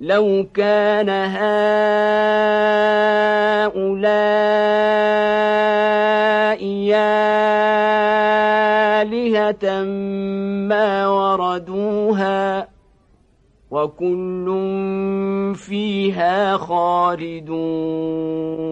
لو كان هؤلاء آلهة ما وردوها وكل فيها خالدون.